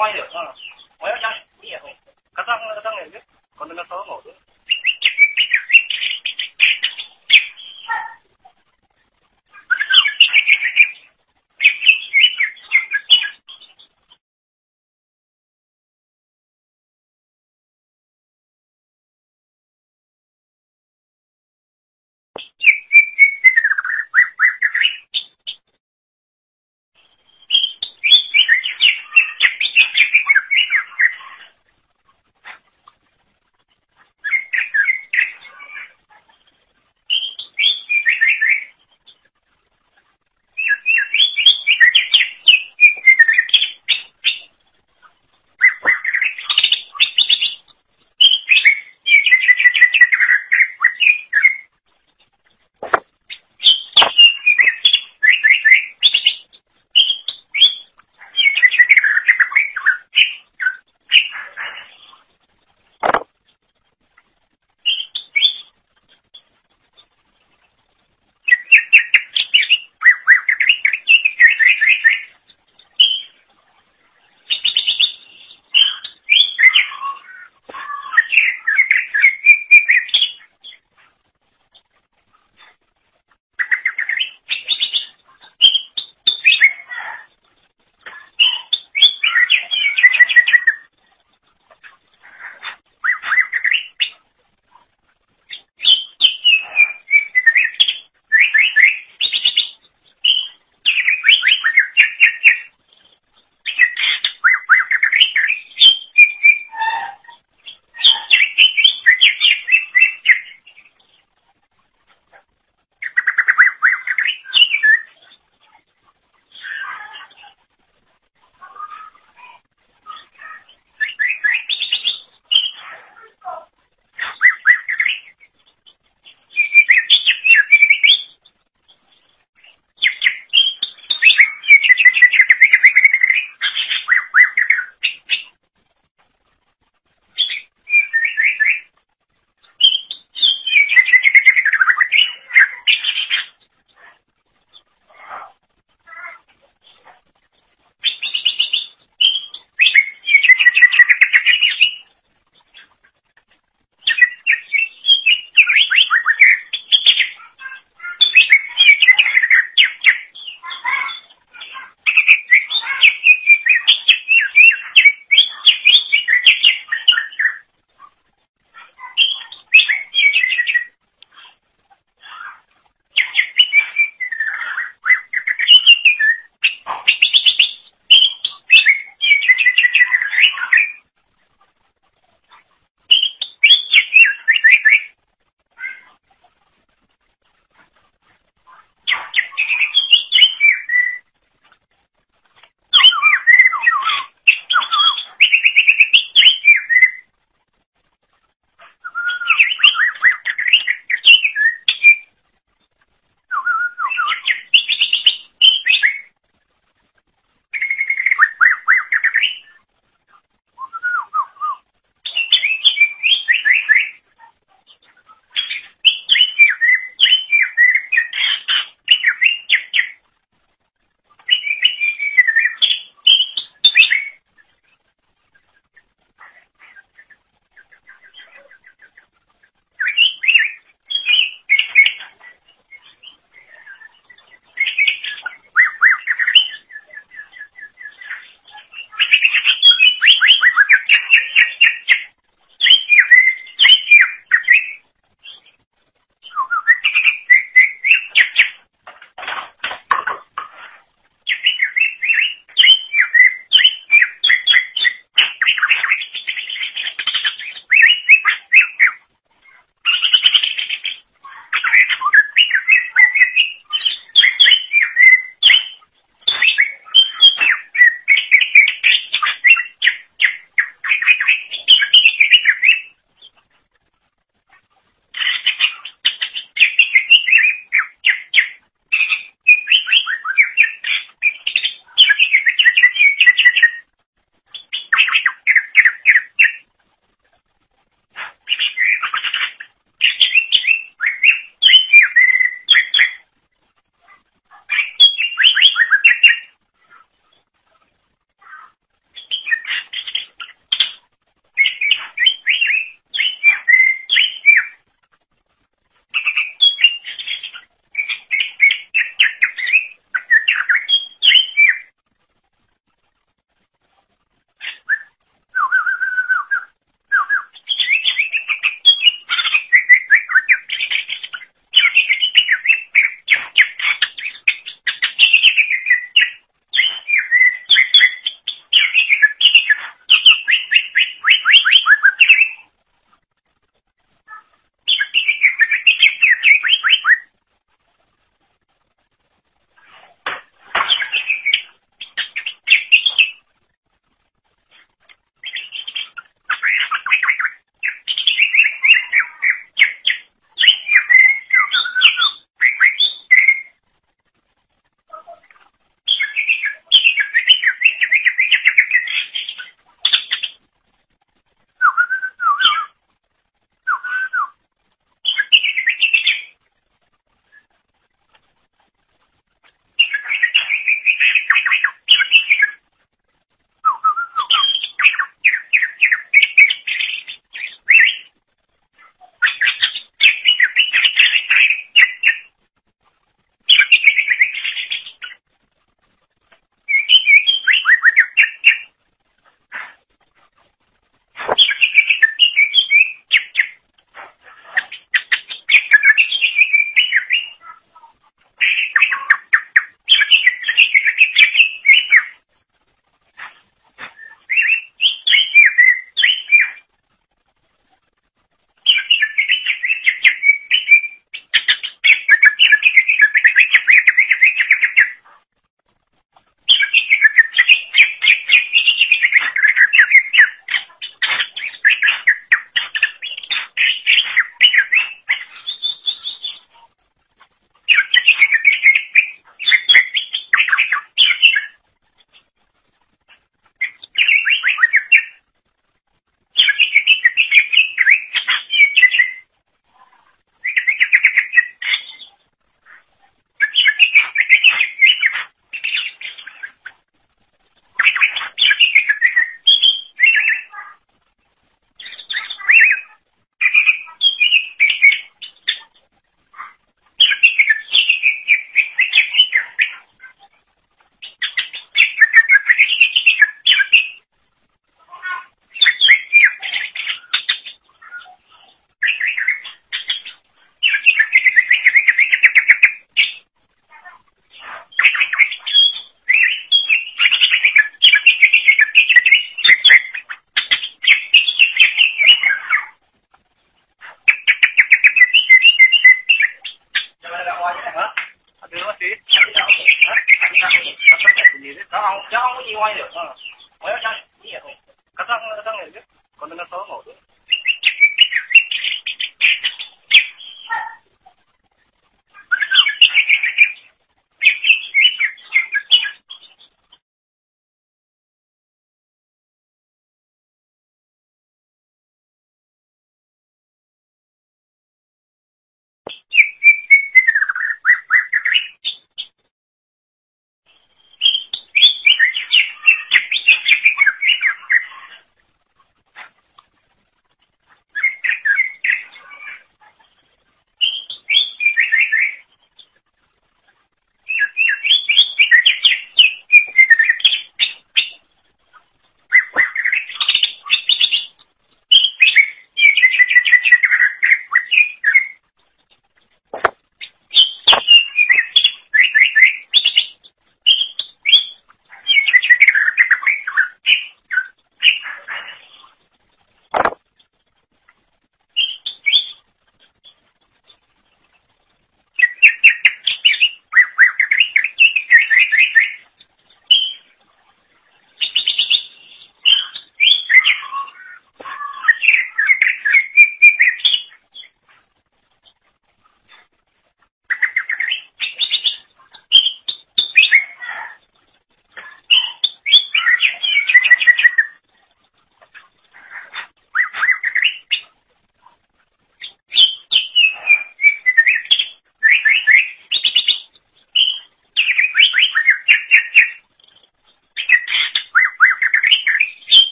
慢一点啊。